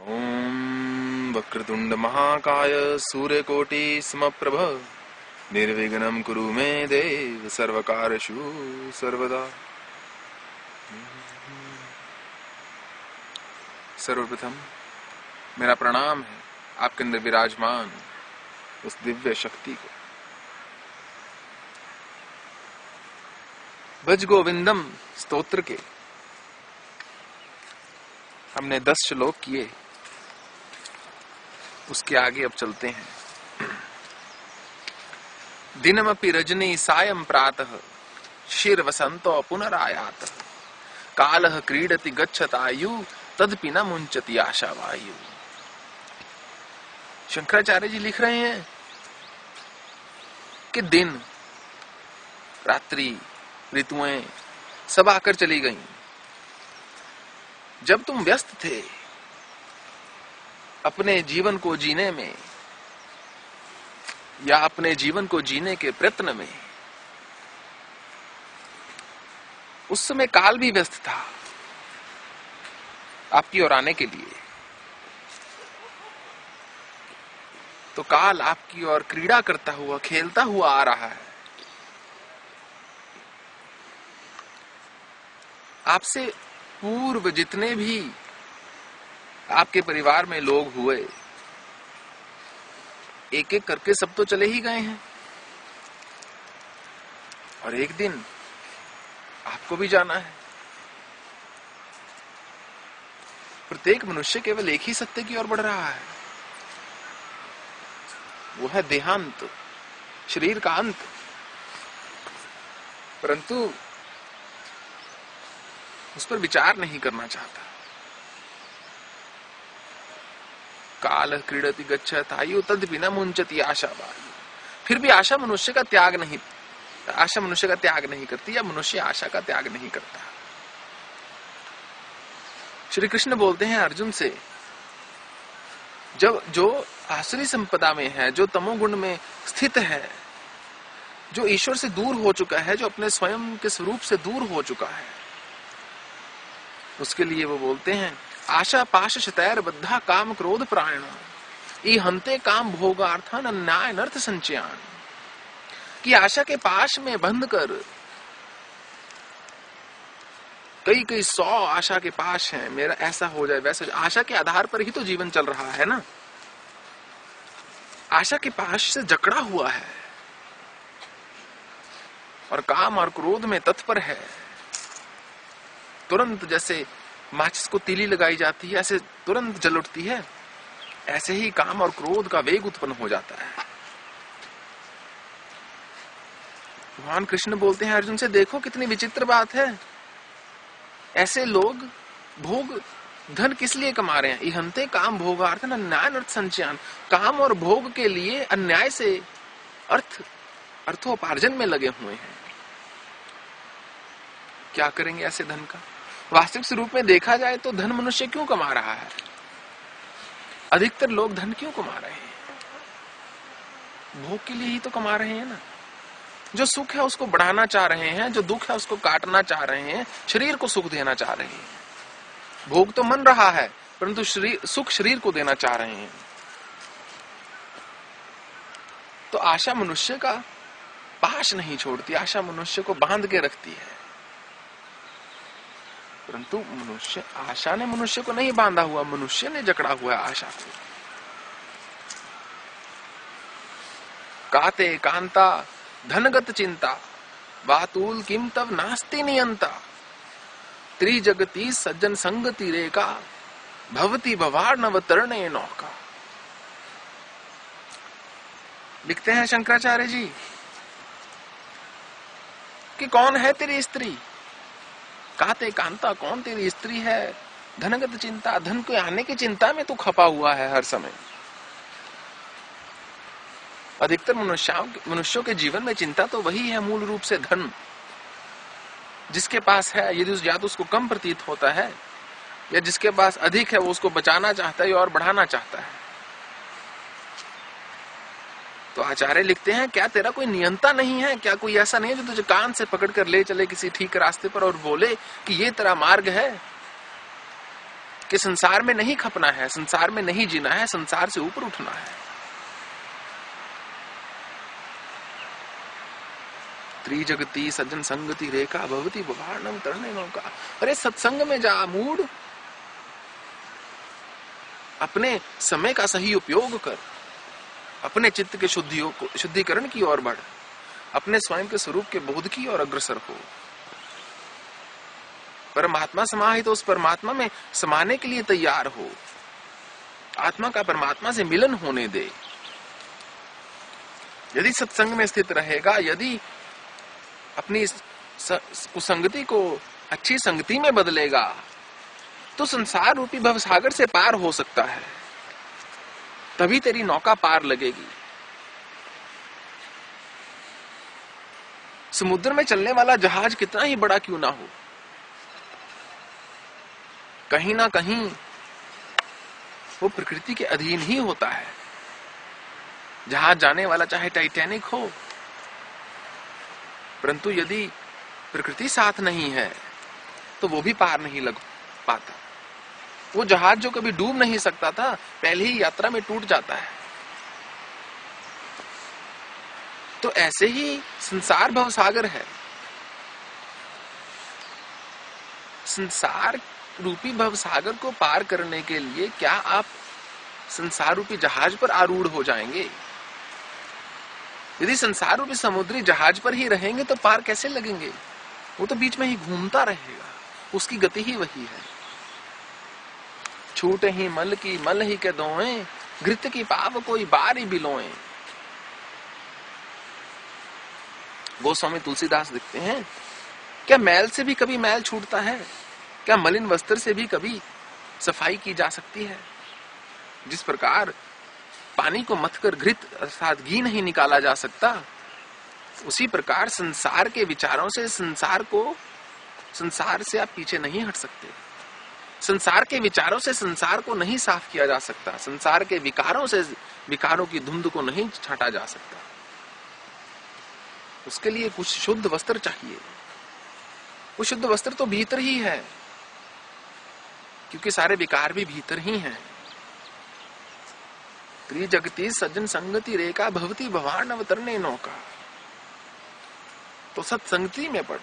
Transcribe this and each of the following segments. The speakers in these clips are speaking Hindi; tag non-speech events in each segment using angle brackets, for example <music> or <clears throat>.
ॐ वक्रतुण्ड महाकाय सूर्यकोटि समप्रभ निर्विघ्नं कुरु मे देव सर्वकारशु सर्वदा। सर्वप्रथम मेरा प्रणाम है, आपके अंदर विराजमान उस दिव्य शक्ति को। भज गोविंदम स्तोत्र के हमने दस श्लोक किए। उसके आगे अब चलते हैं। दिनमपि रजनी सायं प्रातः शिर वसंतो पुनरायात। काल क्रीडति गच्छतायु तदपि न मुंचती आशा वायु शंकराचार्य जी लिख रहे हैं कि दिन, रात्रि, ऋतुएँ सब आकर चली गईं। जब तुम व्यस्त थे अपने जीवन को जीने में, या अपने जीवन को जीने के प्रयत्न में, उस समय काल भी व्यस्त था, आपकी ओर आने के लिए। तो काल आपकी ओर क्रीड़ा करता हुआ, खेलता हुआ आ रहा है। आपसे पूर्व जितने भी आपके परिवार में लोग हुए एक एक करके सब तो चले ही गए हैं। और एक दिन आपको भी जाना है। प्रत्येक मनुष्य केवल एक ही सत्य की ओर बढ़ रहा है। वो है देहांत, शरीर का अंत। परंतु उस पर विचार नहीं करना चाहता। काल क्रीडति गच्छत, आयु तद बिना मुंचती आशा वायु फिर भी आशा मनुष्य का त्याग नहीं, आशा मनुष्य का त्याग नहीं करती, या मनुष्य आशा का त्याग नहीं करता। श्री कृष्ण बोलते हैं अर्जुन से, जब जो आसुरी संपदा में है, जो तमोगुण में स्थित है, जो ईश्वर से दूर हो चुका है, जो अपने स्वयं के स्वरूप से दूर हो चुका है, उसके लिए वो बोलते हैं आशा पाश शतैर बद्धा काम क्रोध प्राण ई हंते काम भोगार्थन अन्याय नर्थ संचयान। कि आशा के पाश में बंध कर। कई कई सौ आशा के पास है। मेरा ऐसा हो जाए, वैसा आशा के आधार पर ही तो जीवन चल रहा है ना? आशा के पास से जकड़ा हुआ है। और काम और क्रोध में तत्पर है। तुरंत जैसे माचिस को तीली लगाई जाती है, ऐसे तुरंत जल उठती है। ऐसे ही काम और क्रोध का वेग उत्पन्न हो जाता है। भगवान कृष्ण बोलते हैं, अर्जुन से देखो कितनी विचित्र बात है। ऐसे लोग भोग, धन किस लिए कमा रहे हैं? इहंते काम भोगार्थ अन्याय अर्थ संचयन। काम और भोग के लिए अन्याय से अर्थ, अर्थोपार्जन में लगे हुए हैं। क्या करेंगे ऐसे धन का? वास्तविक स्वरूप में देखा जाए तो धन मनुष्य क्यों कमा रहा है? अधिकतर लोग धन क्यों कमा रहे हैं? भोग के लिए ही तो कमा रहे हैं ना। जो सुख है उसको बढ़ाना चाह रहे हैं, जो दुख है उसको काटना चाह रहे हैं, शरीर को सुख देना चाह रहे हैं। भोग तो मन रहा है, परंतु शरीर, सुख शरीर को देना चाह रहे हैं। तो आशा मनुष्य का पाश नहीं छोड़ती, आशा मनुष्य को बाँध के रखती है। परंतु मनुष्य आशा ने मनुष्य को नहीं बांधा हुआ, मनुष्य ने जकड़ा हुआ आशा को। काते कांता, धनगत चिंता वातुल किम तब नास्ति नियंता। त्रिजगती सज्जन संगति रेखा, भवती भवार नवतरणे नौका। लिखते हैं शंकराचार्य जी कि कौन है तेरी स्त्री? काते कांता, कौन तेरी स्त्री है? धनगत चिंता, धन को आने की चिंता में तू खपा हुआ है हर समय. अधिकतर मनुष्यों मनुष्यों के जीवन में चिंता तो वही है मूल रूप से धन, जिसके पास है, यदि उस या तो उसको कम प्रतीत होता है, या जिसके पास अधिक है, वो उसको बचाना चाहता है और बढ़ाना चाहता है। तो आचार्य लिखते हैं, क्या तेरा कोई नियंता नहीं है? क्या कोई ऐसा नहीं है जो तुझे कान से पकड़ कर ले चले किसी ठीक रास्ते पर और बोले कि ये तेरा मार्ग है? कि संसार में नहीं खपना है, संसार में नहीं जीना है, संसार से ऊपर उठना है? त्रिजगती सज्जन संगति रेखा भवती तरने नौका। अरे, सत्संग में जा, मूड। अपने समय का सही उपयोग कर। अपने चित्त के शुद्धियों को शुद्धिकरण की ओर बढ़। अपने स्वयं के स्वरूप के बोध की ओर अग्रसर हो। परमात्मा समाहित तो उस परमात्मा में समाने के लिए तैयार हो। आत्मा का परमात्मा से मिलन होने दे। यदि सत्संग में स्थित रहेगा, यदि अपनी कुसंगति को अच्छी संगति में बदलेगा तो संसार रूपी भव सागर से पार हो सकता है। तभी तेरी नौका पार लगेगी। समुद्र में चलने वाला जहाज़ कितना ही बड़ा क्यों ना हो। कहीं ना कहीं वो प्रकृति के अधीन ही होता है। जहाज़ जाने वाला चाहे टाइटैनिक हो, परंतु यदि प्रकृति साथ नहीं है तो वो भी पार नहीं लग पाता। वो जहाज़ जो कभी डूब नहीं सकता था, पहले ही यात्रा में टूट जाता है। तो ऐसे ही संसार भवसागर है। संसार रूपी भव सागर को पार करने के लिए क्या आप संसार रूपी जहाज़ पर आरूढ़ हो जाएँगे? यदि संसार रूपी समुद्री जहाज़ पर ही रहेंगे तो पार कैसे लगेंगे? वो तो बीच में ही घूमता रहेगा। उसकी गति ही वही है। छूट ही मल की मल ही के दोए, घृत की पाव कोई बार बिलोए। गोस्वामी तुलसीदास दिखते हैं, क्या मैल से भी कभी मैल छूटता है? क्या मलिन वस्त्र से भी कभी सफ़ाई की जा सकती है? जिस प्रकार पानी को मथकर घृत अर्थात घी नहीं निकाला जा सकता, उसी प्रकार संसार के विचारों से संसार को, संसार से आप पीछे नहीं हट सकते। संसार के विचारों से संसार को नहीं साफ़ किया जा सकता। संसार के विकारों से, विकारों की धुंध को नहीं छाटा जा सकता। उसके लिए कुछ शुद्ध वस्त्र चाहिए। वो शुद्ध वस्त्र तो भीतर ही है, क्योंकि सारे विकार भी भीतर ही हैं। त्रिजगती सज्जन संगति रेखा भवती भवान अवतरने नौका। तो सत्संगति में पड़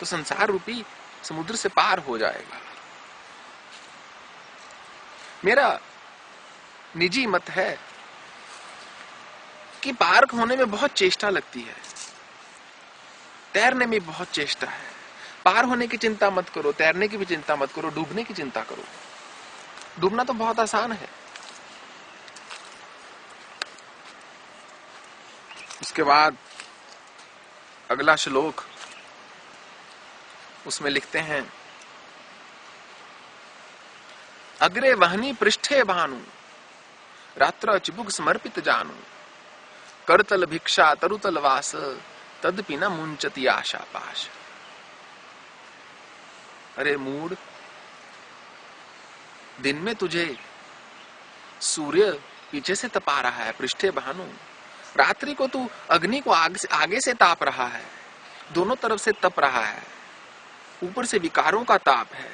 तो संसार रूपी समुद्र से पार हो जाएगा। मेरा निजी मत है कि पार्क होने में बहुत चेष्टा लगती है। तैरने में बहुत चेष्टा है। पार होने की चिंता मत करो, तैरने की भी चिंता मत करो, डूबने की चिंता करो। डूबना तो बहुत आसान है। उसके बाद अगला श्लोक उसमें लिखते हैं अग्रे वहनी पृष्ठे भानु रात्र चिबुक समर्पित जानू करतल भिक्षा तरुतल वास तदपि न मुंचती आशा पाश। अरे मूड दिन में तुझे सूर्य पीछे से तपा रहा है पृष्ठे भानु। रात्रि को तू अग्नि को आग से, आगे से ताप रहा है दोनों तरफ़ से तप रहा है। ऊपर से विकारों का ताप है,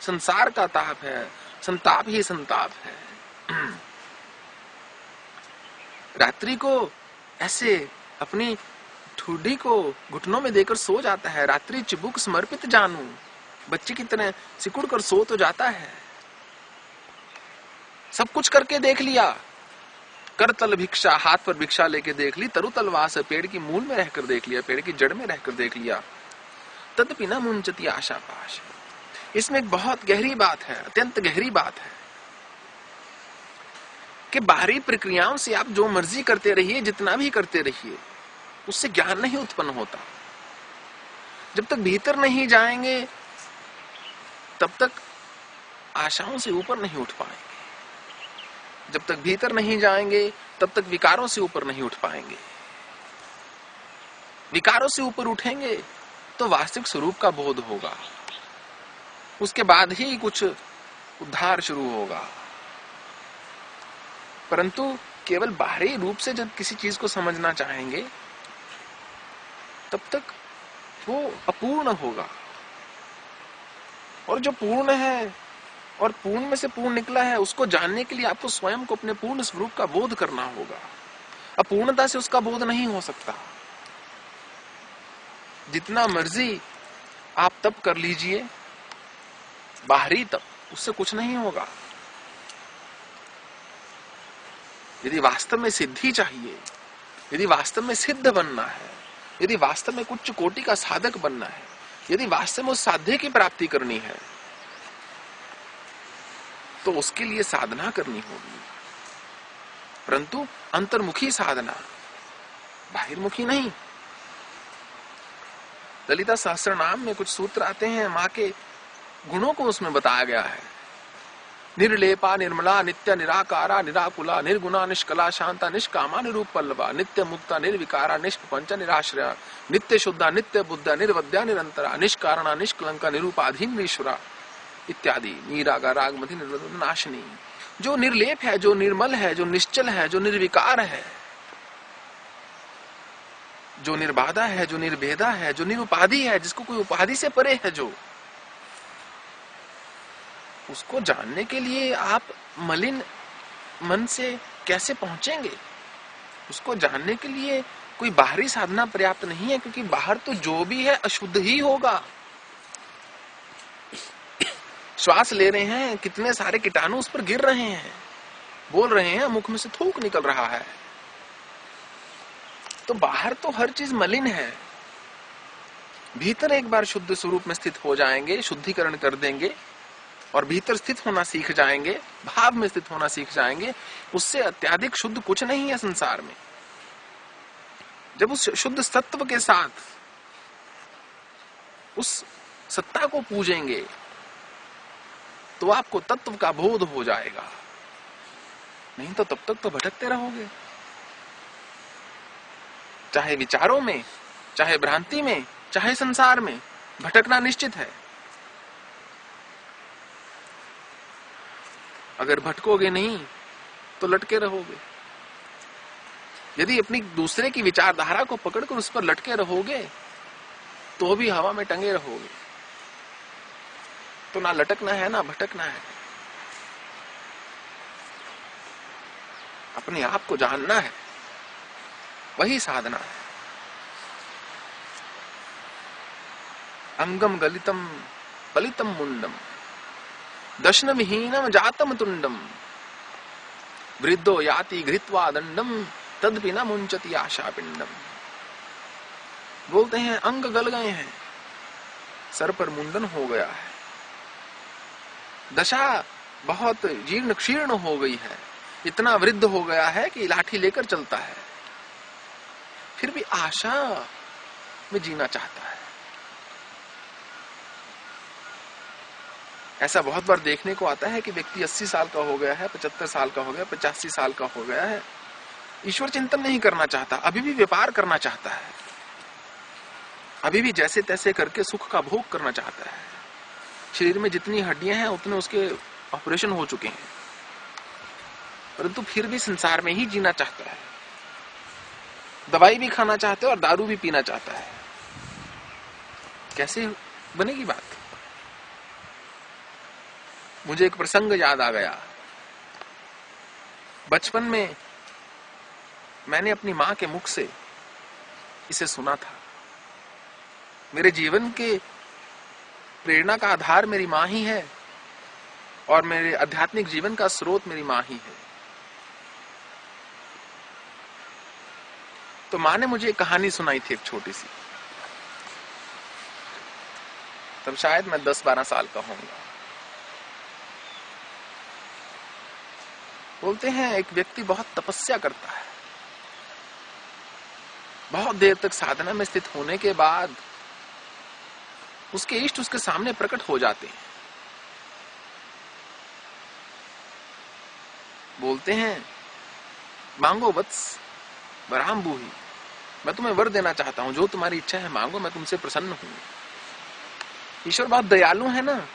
संसार का ताप है, संताप ही संताप है। <clears throat> रात्रि को ऐसे अपनी ठुडी को घुटनों में देकर सो जाता है। रात्रि चिबुक समर्पित जानू, बच्चे की तरह सिकुड़ कर सो तो जाता है। सब कुछ करके देख लिया, कर तल भिक्षा, हाथ पर भिक्षा लेके देख ली, तरु तलवास पेड़ की मूल में रहकर देख लिया, पेड़ की जड़ में रहकर देख लिया। तदपि न मुंचती आशा पाश। इसमें एक बहुत गहरी बात है, अत्यंत गहरी बात है कि बाहरी प्रक्रियाओं से आप जो मर्ज़ी करते रहिए, जितना भी करते रहिए, उससे ज्ञान नहीं उत्पन्न होता। जब तक भीतर नहीं जाएँगे, तब तक आशाओं से ऊपर नहीं उठ पाएँगे। जब तक भीतर नहीं जाएँगे, तब तक विकारों से ऊपर नहीं उठ पाएँगे। विकारों से ऊपर उठेंगे तो वास्तविक स्वरूप का बोध होगा। उसके बाद ही कुछ उद्धार शुरू होगा। परंतु केवल बाहरी रूप से जब किसी चीज़ को समझना चाहेंगे, तब तक वो अपूर्ण होगा। और जो पूर्ण है, और पूर्ण में से पूर्ण निकला है, उसको जानने के लिए आपको स्वयं को अपने पूर्ण स्वरूप का बोध करना होगा। अपूर्णता से उसका बोध नहीं हो सकता। जितना मर्ज़ी आप तप कर लीजिए, बाहरी तप उससे कुछ नहीं होगा। यदि वास्तव में सिद्धि चाहिए, यदि वास्तव में सिद्ध बनना है, यदि वास्तव में उच्च कोटि का साधक बनना है, यदि वास्तव में उस साध्य की प्राप्ति करनी है तो उसके लिए साधना करनी होगी। परंतु अंतर्मुखी साधना बाहिर्मुखी नहीं। ललिता सहस्त्र नाम में कुछ सूत्र आते हैं, माँ के गुणों को उसमें बताया गया है। निर्लेपा, निर्मला, नित्य, निराकारा, निराकुला, निर्गुणा, निष्कला, शांता, निष्कामा, निरूपल्लवा, नित्य मुक्ता, निर्विकारा निष्पंच निराश्रया, नित्य शुद्धा, नित्य बुद्धा निर्वद्या निरंतरा, निष्कारणा, निष्कलंका, निरूपाधीन ईश्वरा इत्यादि। नीरागा, रागमति नाशनी। जो निर्लेप है, जो निर्मल है, जो निश्चल है, जो निर्विकार है जो निर्बाधा है, जो निर्भेदा है, जो निरुपाधि है, जिसको कोई उपाधि से परे है जो, उसको जानने के लिए आप मलिन मन से कैसे पहुँचेंगे? उसको जानने के लिए कोई बाहरी साधना पर्याप्त नहीं है, क्योंकि बाहर तो जो भी है, अशुद्ध ही होगा। श्वास ले रहे हैं, कितने सारे कीटाणु उस पर गिर रहे हैं। बोल रहे हैं, मुख में से थूक निकल रहा है। तो बाहर तो हर चीज़ मलिन है। भीतर एक बार शुद्ध स्वरूप में स्थित हो जाएँगे, शुद्धिकरण कर देंगे, और भीतर स्थित होना सीख जाएँगे, भाव में स्थित होना सीख जाएँगे, उससे अत्याधिक शुद्ध कुछ नहीं है संसार में। जब उस शुद्ध सत्व के साथ उस सत्ता को पूजेंगे तो आपको तत्व का बोध हो जाएगा। नहीं तो तब तक तो भटकते रहोगे। चाहे विचारों में, चाहे भ्रांति में, चाहे संसार में, भटकना निश्चित है। अगर भटकोगे नहीं तो लटके रहोगे। यदि अपनी दूसरे की विचारधारा को पकड़कर उस पर लटके रहोगे तो भी हवा में टंगे रहोगे। तो ना लटकना है, ना भटकना है। अपने आप को जानना है। वही साधना। अंगम गलितम पलितम मुंडम। दशन विहीनम जातम तुंडम। वृद्धो याति घृत्वा दंडम तद बिना मुंचती आशा पिंडम बोलते हैं, अंग गल गए हैं। सर पर मुंडन हो गया है। दशा बहुत जीर्ण क्षीर्ण हो गई है। इतना वृद्ध हो गया है कि लाठी लेकर चलता है। फिर भी आशा में जीना चाहता है। ऐसा बहुत बार देखने को आता है कि व्यक्ति 80 साल का हो गया है 75 साल का हो गया, पचासी साल का हो गया है। ईश्वर चिंतन नहीं करना चाहता, अभी भी व्यापार करना चाहता है। अभी भी जैसे तैसे करके सुख का भोग करना चाहता है। शरीर में जितनी हड्डियाँ हैं, उतने उसके ऑपरेशन हो चुके हैं। परंतु फिर भी संसार में ही जीना चाहता है। दवाई भी खाना चाहते है और दारू भी पीना चाहता है। कैसे बनेगी बात? मुझे एक प्रसंग याद आ गया। बचपन में मैंने अपनी माँ के मुख से इसे सुना था। मेरे जीवन के प्रेरणा का आधार मेरी माँ ही है और मेरे आध्यात्मिक जीवन का स्रोत मेरी माँ ही है। तो माँ ने मुझे एक कहानी सुनाई थी एक छोटी सी। तब शायद मैं दस बारह साल का होऊँगा। बोलते हैं, एक व्यक्ति बहुत तपस्या करता है। बहुत देर तक साधना में स्थित होने के बाद उसके इष्ट उसके सामने प्रकट हो जाते हैं। बोलते हैं, मांगो वत्स बराम बूही मैं तुम्हें वर देना चाहता हूँ, जो तुम्हारी इच्छा है मांगो, मैं तुमसे प्रसन्न हूँ। ईश्वर बहुत दयालु है ना?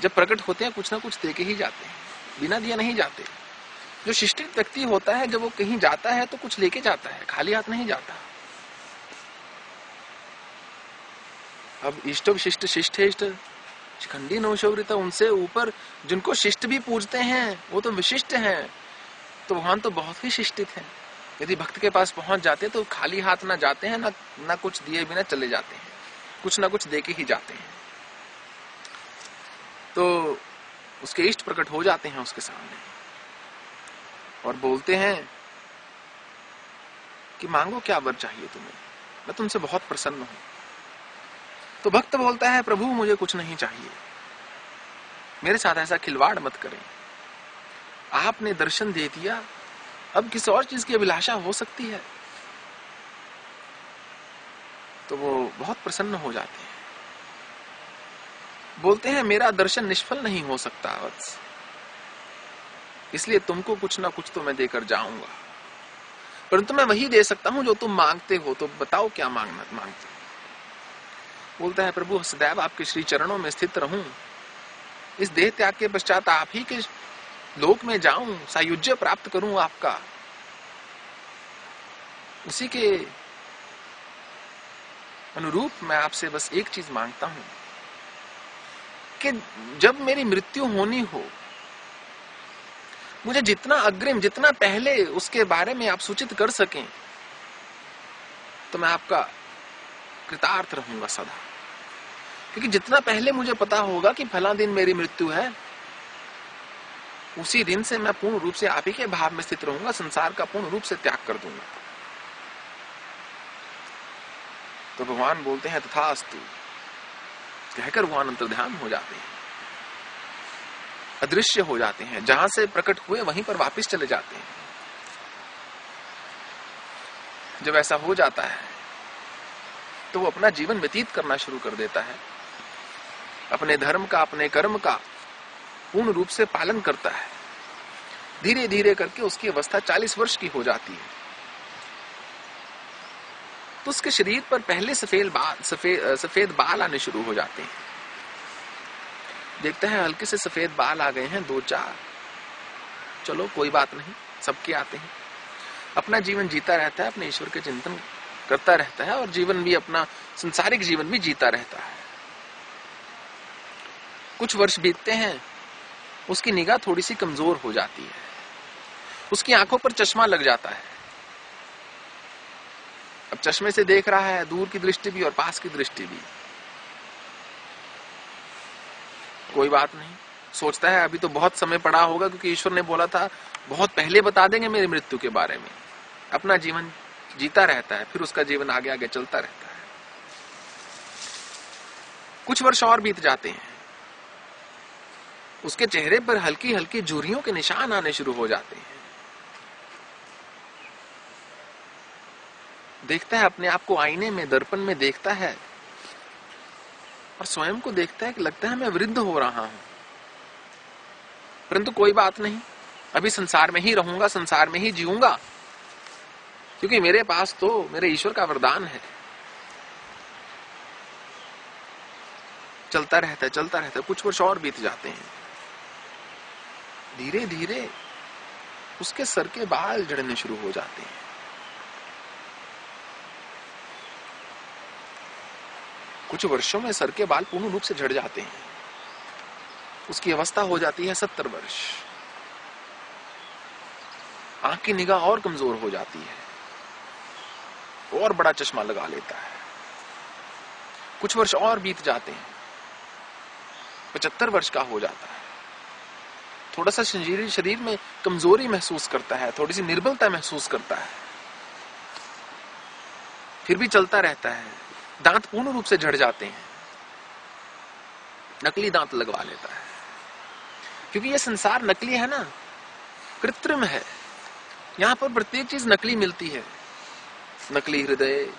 जब प्रकट होते हैं, कुछ ना कुछ दे के ही जाते हैं। बिना दिया नहीं जाते। जो शिष्टित व्यक्ति होता है, जब वो कहीं जाता है तो कुछ लेके जाता है, खाली हाथ नहीं जाता। अब इष्ट शिष्ट शिष्ट इष्ट, शिखंडी नौशौर्यता उनसे ऊपर जिनको शिष्ट भी पूजते हैं, वो तो विशिष्ट हैं। तो भगवान तो बहुत ही शिष्टित है। यदि भक्त के पास पहुँच जाते हैं तो खाली हाथ ना जाते हैं, ना ना कुछ दिए बिना चले जाते हैं। कुछ ना कुछ देके ही जाते हैं। तो उसके इष्ट प्रकट हो जाते हैं उसके सामने। और बोलते हैं कि मांगो क्या वर चाहिए तुम्हें? मैं तुमसे बहुत प्रसन्न हूँ। तो भक्त बोलता है, प्रभु, मुझे कुछ नहीं चाहिए। मेरे साथ ऐसा खिलवाड़ मत करें। आपने दर्शन दे दिया अब किसी और चीज़ की अभिलाषा हो सकती है। तो वो बहुत प्रसन्न हो जाते हैं। बोलते हैं, मेरा दर्शन निष्फल नहीं हो सकता वत्स इसलिए तुमको कुछ ना कुछ तो मैं देकर जाऊँगा। परंतु मैं वही दे सकता हूँ जो तुम मांगते हो तो बताओ क्या मांगना, मांगते हो? बोलता है, प्रभु, सदैव आपके श्री चरणों में स्थित रहूँ। इस देह त्याग के पश्चात आप ही के लोक में जाऊँ, सायुज्य प्राप्त करूँ आपका। उसी के अनुरूप मैं आपसे बस एक चीज़ माँगता हूँ कि जब मेरी मृत्यु होनी हो, मुझे जितना अग्रिम, जितना पहले उसके बारे में आप सूचित कर सकें तो मैं आपका कृतार्थ रहूँगा सदा। क्योंकि जितना पहले मुझे पता होगा कि फला दिन मेरी मृत्यु है उसी दिन से मैं पूर्ण रूप से आप ही के भाव में स्थित रहूँगा, संसार का पूर्ण रूप से त्याग कर दूँगा। तो भगवान बोलते हैं, तथास्तु। कहकर भगवान अंतर्ध्यान हो जाते हैं। अदृश्य हो जाते हैं। जहाँ से प्रकट हुए, वहीं पर वापस चले जाते हैं। जब ऐसा हो जाता है तो वो अपना जीवन व्यतीत करना शुरू कर देता है। अपने धर्म का, अपने कर्म का पूर्ण रूप से पालन करता है। धीरे धीरे करके उसकी अवस्था 40 वर्ष की हो जाती है। तो उसके शरीर पर पहले सफ़ेद बाल सफ़ेद सफ़ेद बाल आने शुरू हो जाते हैं। देखते हैं हल्के से सफ़ेद बाल आ गए हैं दो चार। चलो, कोई बात नहीं, सबके आते हैं। अपना जीवन जीता रहता है, अपने ईश्वर के चिंतन करता रहता है और जीवन भी अपना, संसारिक जीवन भी जीता रहता है। कुछ वर्ष बीतते हैं उसकी निगाह थोड़ी सी कमज़ोर हो जाती है। उसकी आँखों पर चश्मा लग जाता है। अब चश्मे से देख रहा है, दूर की दृष्टि भी और पास की दृष्टि भी। कोई बात नहीं। सोचता है, अभी तो बहुत समय पड़ा होगा क्योंकि ईश्वर ने बोला था, बहुत पहले बता देंगे मेरी मृत्यु के बारे में। अपना जीवन जीता रहता है, फिर उसका जीवन आगे आगे चलता रहता है। कुछ वर्ष और बीत जाते हैं। उसके चेहरे पर हल्की हल्की झुरियों के निशान आने शुरू हो जाते हैं। देखता है, अपने आप को आईने में, दर्पण में देखता है और स्वयं को देखता है कि लगता है मैं वृद्ध हो रहा हूँ। परंतु कोई बात नहीं, अभी संसार में ही रहूँगा, संसार में ही जीऊँगा। क्योंकि मेरे पास तो मेरे ईश्वर का वरदान है। चलता रहता है, चलता रहता है, कुछ वर्ष और बीत जाते हैं। धीरे धीरे उसके सर के बाल जड़ने शुरू हो जाते हैं। कुछ वर्षों में सर के बाल पूर्ण रूप से झड़ जाते हैं। उसकी अवस्था हो जाती है सत्तर वर्ष। आँख की निगाह और कमज़ोर हो जाती है। और बड़ा चश्मा लगा लेता है। कुछ वर्ष और बीत जाते हैं। पचहत्तर वर्ष का हो जाता है। थोड़ा सा शरीर शरीर में कमज़ोरी महसूस करता है, थोड़ी सी निर्बलता महसूस करता है। फिर भी चलता रहता है। दांत पूर्ण रूप से झड़ जाते हैं। नकली दांत लगवा लेता है। क्योंकि ये संसार नकली है ना, कृत्रिम है। यहाँ पर प्रत्येक चीज़ नकली मिलती है। नकली हृदय,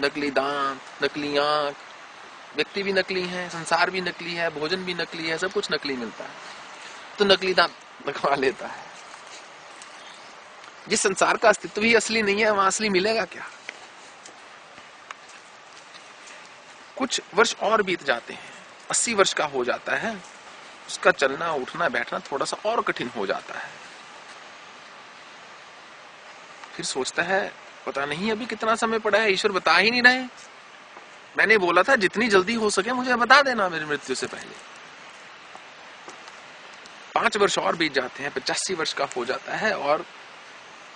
नकली दांत, नकली आँख। व्यक्ति भी नकली है, संसार भी नकली है, भोजन भी नकली है, सब कुछ नकली मिलता है। तो नकली दांत लगवा लेता है। जिस संसार का अस्तित्व ही असली नहीं है, वहाँ असली मिलेगा क्या? कुछ वर्ष और बीत जाते हैं, अस्सी वर्ष का हो जाता है, उसका चलना, उठना, बैठना थोड़ा सा और कठिन हो जाता है। फिर सोचता है, पता नहीं अभी कितना समय पड़ा है, ईश्वर बता ही नहीं रहे। मैंने बोला था, जितनी जल्दी हो सके मुझे बता देना मेरी मृत्यु से पहले। पाँच वर्ष और बीत जाते हैं, पचासी वर्ष का हो जाता है और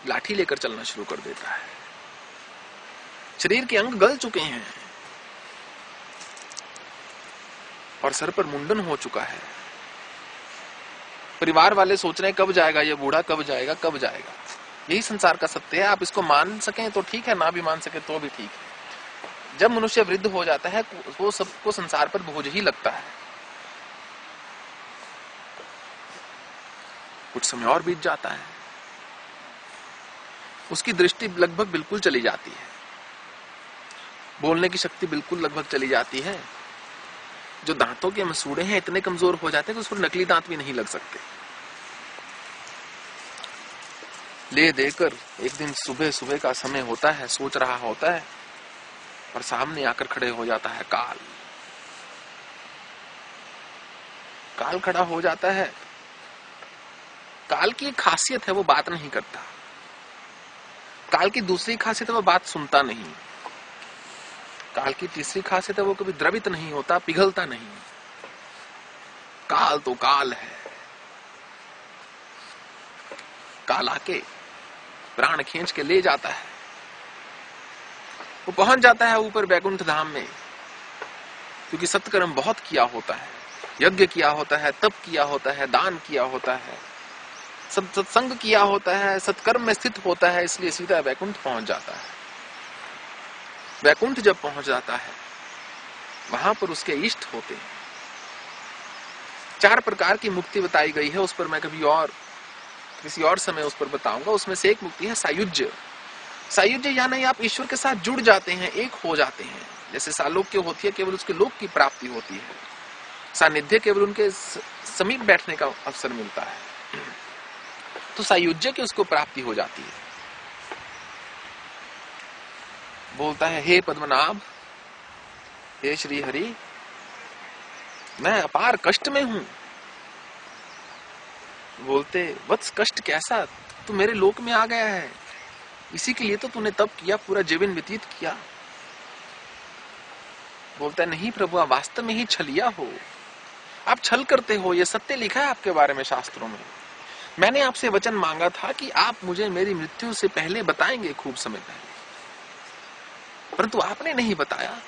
लाठी लेकर चलना शुरू कर देता है। शरीर के अंग गल चुके हैं और सर पर मुंडन हो चुका है। परिवार वाले सोच रहे हैं, कब जाएगा ये बूढ़ा, कब जाएगा कब जाएगा। यही संसार का सत्य है, आप इसको मान सकें तो ठीक है, ना भी मान सके तो भी ठीक है। जब मनुष्य वृद्ध हो जाता है, वो सबको संसार पर बोझ ही लगता है। कुछ समय और बीत जाता है। उसकी दृष्टि लगभग बिल्कुल चली जाती है। बोलने की शक्ति बिल्कुल लगभग चली जाती है। जो दांतों के मसूड़े हैं, इतने कमज़ोर हो जाते हैं कि उस पर नकली दांत भी नहीं लग सकते। ले देकर एक दिन सुबह सुबह का समय होता है, सोच रहा होता है, और सामने आकर खड़े हो जाता है, काल। काल खड़ा हो जाता है काल की एक खासियत है, वो बात नहीं करता। काल की दूसरी खासियत है, वो बात सुनता नहीं। काल की तीसरी खासियत है, वो कभी द्रवित नहीं होता, पिघलता नहीं। काल तो काल है। काल आके प्राण खींच के ले जाता है। वो पहुँच जाता है ऊपर बैकुंठ धाम में, क्योंकि सत्कर्म बहुत किया होता है। यज्ञ किया होता है, तप किया होता है, दान किया होता है। सत्संग किया होता है, सत्कर्म में स्थित होता है, इसलिए सीधा वैकुंठ पहुँच जाता है। वैकुंठ जब पहुँच जाता है, वहाँ पर उसके इष्ट होते हैं। चार प्रकार की मुक्ति बताई गई है, उस पर मैं कभी और, किसी और समय उस पर बताऊँगा। उसमें से एक मुक्ति है सायुज्य। सायुज्य यानी आप ईश्वर के साथ जुड़ जाते हैं, एक हो जाते हैं। जैसे सालोक्य होती है, केवल उसके लोक की प्राप्ति होती है। सानिध्य केवल उनके समीप बैठने का अवसर मिलता है। तो सायुज्य की उसको प्राप्ति हो जाती है। बोलता है, हे पद्मनाभ, हे श्री हरि मैं अपार कष्ट में हूँ। बोलते, वत्स कष्ट कैसा? तू मेरे लोक में आ गया है। इसी के लिए तो तूने तब किया, पूरा जीवन व्यतीत किया। बोलता है, नहीं प्रभु वास्तव में ही छलिया हो। आप छल करते हो, ये सत्य लिखा है आपके बारे में शास्त्रों में। मैंने आपसे वचन मांगा था कि आप मुझे मेरी मृत्यु से पहले बताएँगे खूब समय पहले। परंतु आपने नहीं बताया।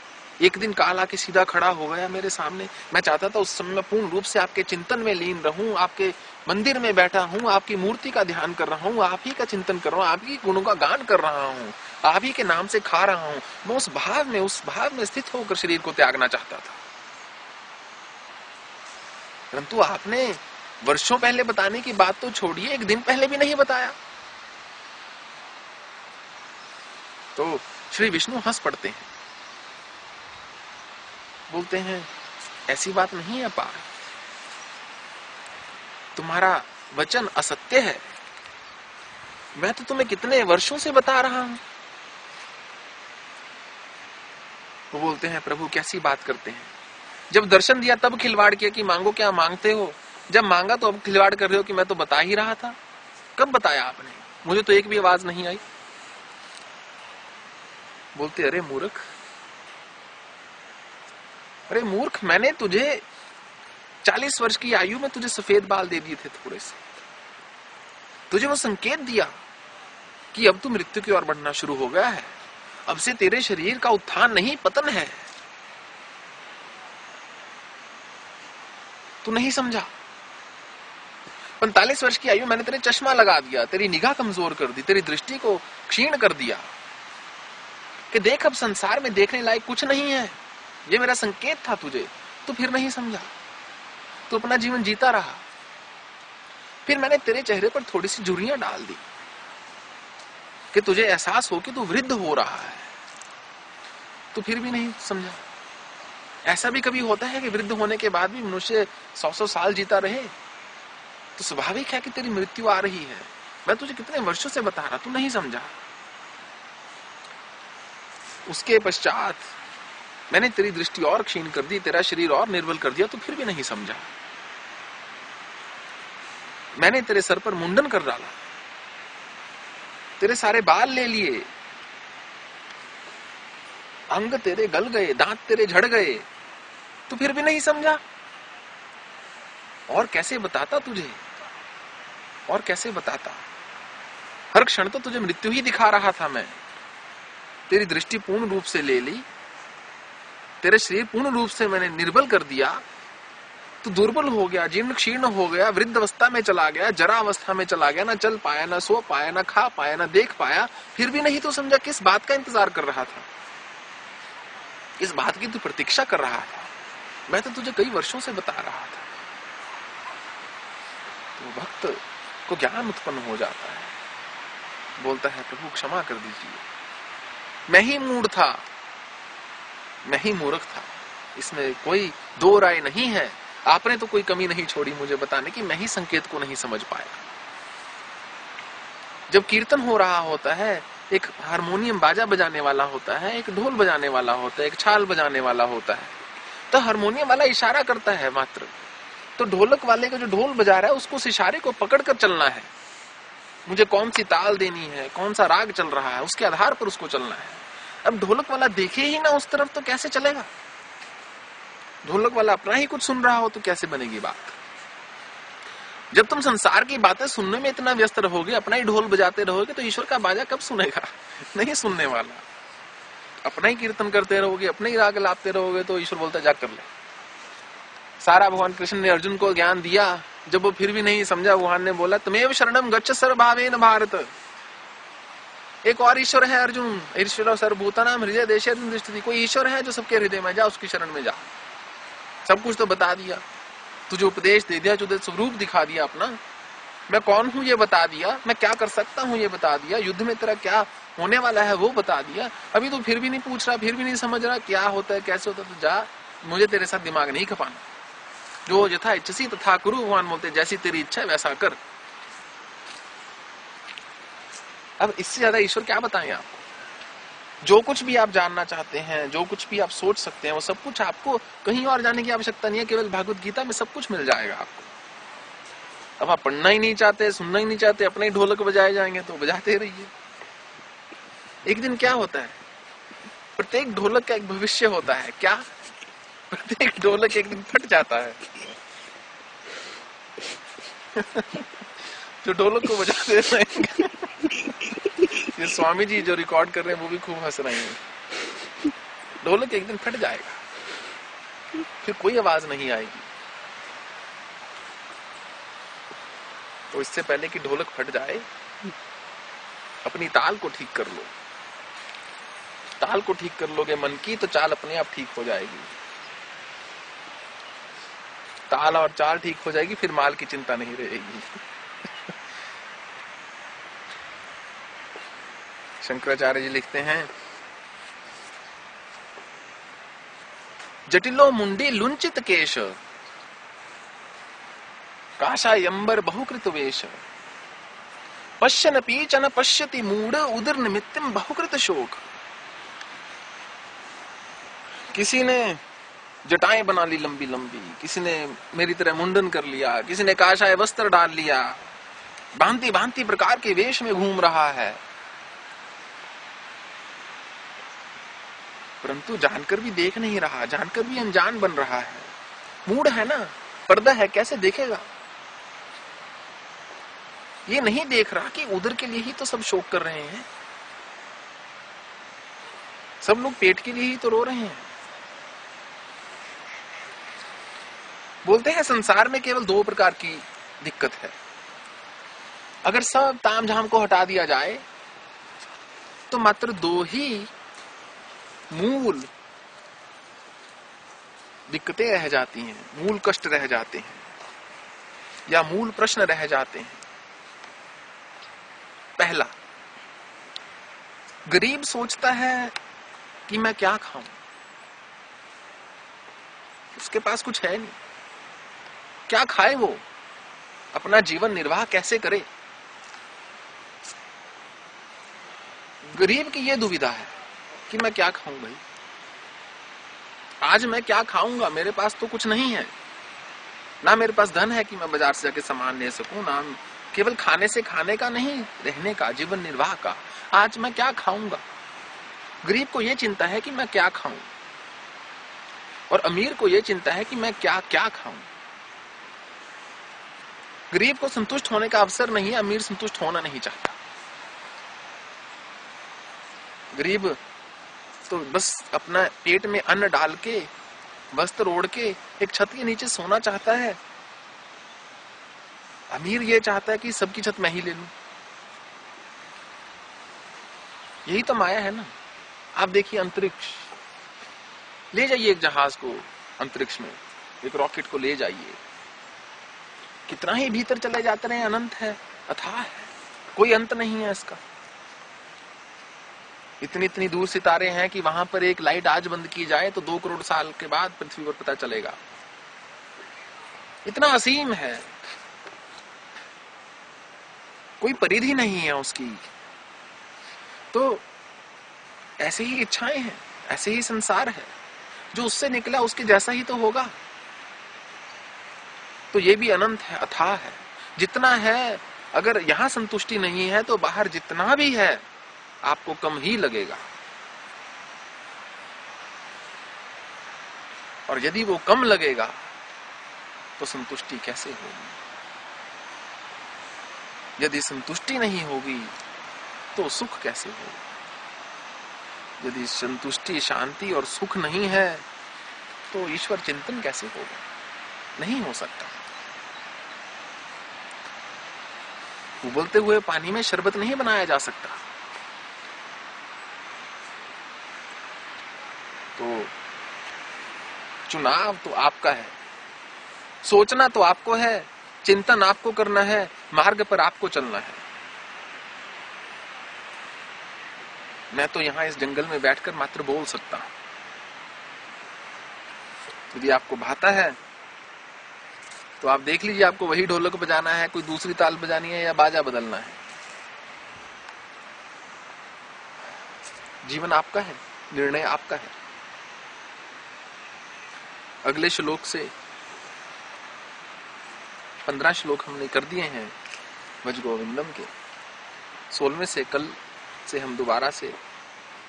एक दिन काल आके सीधा खड़ा हो गया मेरे सामने। मैं चाहता था उस समय में पूर्ण रूप से आपके चिंतन में लीन रहूँ, आपके मंदिर में बैठा हूँ, आपकी मूर्ति का ध्यान कर रहा हूँ, आप ही का चिंतन कर रहा हूँ, आप ही गुणों का गान कर रहा हूँ, आप ही के नाम से खा रहा हूँ। मैं उस भाव में, उस भाव में स्थित होकर शरीर को त्यागना चाहता था। परंतु आपने वर्षों पहले बताने की बात तो छोड़िए, एक दिन पहले भी नहीं बताया। तो श्री विष्णु हंस पड़ते हैं। बोलते हैं, ऐसी बात नहीं है पार तुम्हारा वचन असत्य है। मैं तो तुम्हें कितने वर्षों से बता रहा हूँ। वो बोलते हैं, प्रभु, कैसी बात करते हैं। जब दर्शन दिया तब खिलवाड़ किया कि मांगो क्या मांगते हो? जब मांगा तो अब खिलवाड़ कर रहे हो कि मैं तो बता ही रहा था। कब बताया आपने? मुझे तो एक भी आवाज़ नहीं आई। बोलते, अरे मूर्ख। अरे मूर्ख, मैंने तुझे चालीस वर्ष की आयु में तुझे सफ़ेद बाल दे दिए थे थोड़े से। तुझे वो संकेत दिया कि अब तू मृत्यु की ओर बढ़ना शुरू हो गया है। अब से तेरे शरीर का उत्थान नहीं, पतन है। तू नहीं समझा। पैंतालीस वर्ष की आयु, मैंने तेरे चश्मा लगा दिया, तेरी निगाह कमज़ोर कर दी, तेरी दृष्टि को क्षीण कर दिया कि देख, अब संसार में देखने लायक कुछ नहीं है। ये मेरा संकेत था तुझे। तो फिर नहीं समझा। तो अपना जीवन जीता रहा। फिर मैंने तेरे चेहरे पर थोड़ी सी झुरियाँ डाल दी कि तुझे एहसास हो कि तू वृद्ध हो रहा है। तो फिर भी नहीं समझा। ऐसा भी कभी होता है कि वृद्ध होने के बाद भी मनुष्य सौ सौ साल जीता रहे तो स्वाभाविक है कि तेरी मृत्यु आ रही है। मैं तुझे कितने वर्षों से बता रहा, तू नहीं समझा। उसके पश्चात मैंने तेरी दृष्टि और क्षीण कर दी, तेरा शरीर और निर्बल कर दिया तो फिर भी नहीं समझा। मैंने तेरे सर पर मुंडन कर डाला, तेरे सारे बाल ले लिए, अंग तेरे गल गए, दांत तेरे झड़ गए, तू फिर भी नहीं समझा। और कैसे बताता तुझे? और कैसे बताता? हर क्षण तो तुझे मृत्यु ही दिखा रहा था मैं। तेरी दृष्टि पूर्ण रूप से ले ली। तेरे शरीर पूर्ण रूप से मैंने निर्बल कर दिया। तू दुर्बल हो गया, जीर्ण क्षीर्ण हो गया, वृद्ध अवस्था में चला गया, जरा अवस्था में चला गया, ना चल पाया, ना सो पाया, ना खा पाया, ना देख पाया, फिर भी नहीं तो समझा किस बात का इंतज़ार कर रहा था। इस बात की तू प्रतीक्षा कर रहा था। मैं तो तुझे कई वर्षों से बता रहा था। तो भक्त को ज्ञान उत्पन्न हो जाता है। बोलता है, प्रभु, क्षमा कर दीजिए। मैं ही मूड था। मैं ही मूर्ख था। इसमें कोई दो राय नहीं है। आपने तो कोई कमी नहीं छोड़ी मुझे बताने की। मैं ही संकेत को नहीं समझ पाया। जब कीर्तन हो रहा होता है, एक हारमोनियम बाजा बजाने वाला होता है, एक ढोल बजाने वाला होता है, एक छाल बजाने वाला होता है तो हारमोनियम वाला इशारा करता है मात्र। तो ढोलक वाले का जो ढोल बजा रहा है, उसको उस इशारे को पकड़ कर चलना है। मुझे कौन सी ताल देनी है, कौन सा राग चल रहा है, उसके आधार पर उसको चलना है। अब ढोलक वाला देखे ही ना उस तरफ़ तो कैसे चलेगा? ढोलक वाला अपना ही कुछ सुन रहा हो तो कैसे बनेगी बात? जब तुम संसार की बातें सुनने में इतना व्यस्त रहोगे, अपना ही ढोल बजाते रहोगे तो ईश्वर का बाजा कब सुनेगा? <laughs> नहीं सुनने वाला। अपना ही कीर्तन करते रहोगे, अपने ही राग लापते रहोगे तो ईश्वर बोलता जा कर ले। सारा भगवान कृष्ण ने अर्जुन को ज्ञान दिया। जब वो फिर भी नहीं समझा, भगवान ने बोला तुम्हें शरणम गच्छ सर्वभावेन भारत. एक और ईश्वर है अर्जुन। ईश्वर सर्वभूता नाम हृदय देश कोई ईश्वर है जो सबके हृदय में जा, उसकी शरण में जा। सब कुछ तो बता दिया। तुझे उपदेश दे दिया, तुझे स्वरूप दिखा दिया अपना। मैं कौन हूँ ये बता दिया। मैं क्या कर सकता हूँ ये बता दिया। युद्ध में तेरा क्या होने वाला है वो बता दिया। अभी तो फिर भी नहीं पूछ रहा, फिर भी नहीं समझ रहा, क्या होता है, कैसे होता है तो जा। मुझे तेरे साथ दिमाग नहीं खपाना। जो यथा इच्छसी तथा गुरु भगवान बोलते जैसी तेरी इच्छा वैसा कर। अब इससे ज़्यादा ईश्वर क्या बताएँ आपको जो कुछ भी आप जानना चाहते हैं, जो कुछ भी आप सोच सकते हैं, वो सब कुछ आपको कहीं और जाने की आवश्यकता नहीं है, केवल भागवत गीता में सब कुछ मिल जाएगा आपको। अब आप पढ़ना ही नहीं चाहते, सुनना ही नहीं चाहते, अपने ही ढोलक बजाए जाएँगे तो बजाते रहिए। एक दिन क्या होता है? प्रत्येक ढोलक का एक भविष्य होता है, क्या? प्रत्येक ढोलक एक दिन फट जाता है। <laughs> जो ढोलक को बजाते रहेंगे ये स्वामी जी जो रिकॉर्ड कर रहे हैं, वो भी खूब हंस रहे हैं। ढोलक एक दिन फट जाएगा। फिर कोई आवाज़ नहीं आएगी। तो इससे पहले कि ढोलक फट जाए, अपनी ताल को ठीक कर लो। ताल को ठीक कर लोगे, मन की तो चाल अपने आप ठीक हो जाएगी। ताल और चाल ठीक हो जाएगी, फिर माल की चिंता नहीं रहेगी। शंकराचार्य जी लिखते हैं, जटिलो मुंडी लुंचित केश काशायंबर बहुकृत वेश। पश्यन पीचन पश्यति मूड उदर निमित्तम बहुकृत शोक। किसी ने जटाएँ बना ली लंबी लंबी। किसी ने मेरी तरह मुंडन कर लिया, किसी ने काशाय वस्त्र डाल लिया। भांति भांति प्रकार के वेश में घूम रहा है। परंतु जानकर भी देख नहीं रहा, जानकर भी अनजान बन रहा है। मूड है ना? पर्दा है, कैसे देखेगा? ये नहीं देख रहा कि उधर के लिए ही तो सब शोक कर रहे हैं। सब लोग पेट के लिए ही तो रो रहे हैं। बोलते हैं संसार में केवल दो प्रकार की दिक्कत है। अगर सब ताम झाम को हटा दिया जाए तो मात्र दो ही मूल दिक्कतें रह जाती हैं, मूल कष्ट रह जाते हैं, या मूल प्रश्न रह जाते हैं। पहला, गरीब सोचता है कि मैं क्या खाऊं? उसके पास कुछ है नहीं। क्या खाए वो? अपना जीवन निर्वाह कैसे करे? गरीब की ये दुविधा है कि मैं क्या खाऊं भाई? आज मैं क्या खाऊँगा? मेरे पास तो कुछ नहीं है। ना मेरे पास धन है कि मैं बाज़ार से जाके सामान ले सकूँ, ना केवल खाने से खाने का नहीं, रहने का, जीवन निर्वाह का। आज मैं क्या खाऊँगा? गरीब को यह चिंता है कि मैं क्या खाऊं? और अमीर को यह चिंता है कि मैं क्या क्या खाऊं? गरीब को संतुष्ट होने का अवसर नहीं है, अमीर संतुष्ट होना नहीं चाहता गरीब तो बस अपना पेट में अन्न डाल के, वस्त्र ओढ़ के, एक छत के नीचे सोना चाहता है। अमीर ये चाहता है कि सबकी छत मैं ही ले लू। यही तो माया है ना। आप देखिए अंतरिक्ष। ले जाइए एक जहाज़ को, अंतरिक्ष में। एक रॉकेट को ले जाइए। कितना ही भीतर चले जाते रहे, अनंत है अथाह है। कोई अंत नहीं है इसका। इतनी इतनी दूर सितारे हैं कि वहाँ पर एक लाइट आज बंद की जाए तो दो करोड़ साल के बाद पृथ्वी पर पता चलेगा। इतना असीम है। कोई परिधि नहीं है उसकी। तो ऐसे ही इच्छाएँ हैं, ऐसे ही संसार है। जो उससे निकला, उसके जैसा ही तो होगा। तो ये भी अनंत है अथाह है। जितना है, अगर यहाँ संतुष्टि नहीं है तो बाहर जितना भी है, आपको कम ही लगेगा। और यदि वो कम लगेगा तो संतुष्टि कैसे होगी? यदि संतुष्टि नहीं होगी तो सुख कैसे होगा? यदि संतुष्टि शांति और सुख नहीं है तो ईश्वर चिंतन कैसे होगा? नहीं हो सकता। उबलते हुए पानी में शरबत नहीं बनाया जा सकता। तो चुनाव तो आपका है। सोचना तो आपको है, चिंतन आपको करना है, मार्ग पर आपको चलना है। मैं तो यहाँ इस जंगल में बैठकर मात्र बोल सकता हूँ। यदि आपको भाता है तो आप देख लीजिए, आपको वही ढोलक बजाना है, कोई दूसरी ताल बजानी है या बाजा बदलना है। जीवन आपका है, निर्णय आपका है। अगले श्लोक से पंद्रह श्लोक हमने कर दिए हैं वज गोविंदम के। सोलवे से कल से हम दोबारा से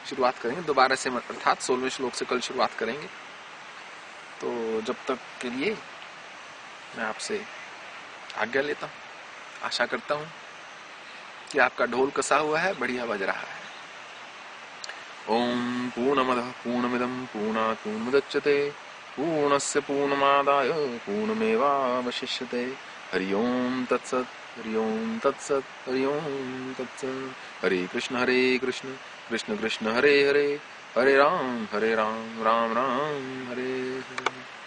शुरुआत करेंगे। दोबारा से अर्थात सोलहवें श्लोक से कल शुरुआत करेंगे। तो जब तक के लिए मैं आपसे आज्ञा लेता हूँ। आशा करता हूँ कि आपका ढोल कसा हुआ है, बढ़िया बज रहा है। ओम पूर्णमद पूर्णमिदम पूर्णा पूर्णमुदच्यते पूर्णस्य पूर्णमादाय पूर्णमेवावशिष्यते। हरि ओम तत्सत, हरि ओम तत्सत, हरि ओम तत्सत। हरे कृष्ण हरे कृष्ण कृष्ण कृष्ण, हरे हरे। हरे राम हरे राम राम राम, हरे हरे।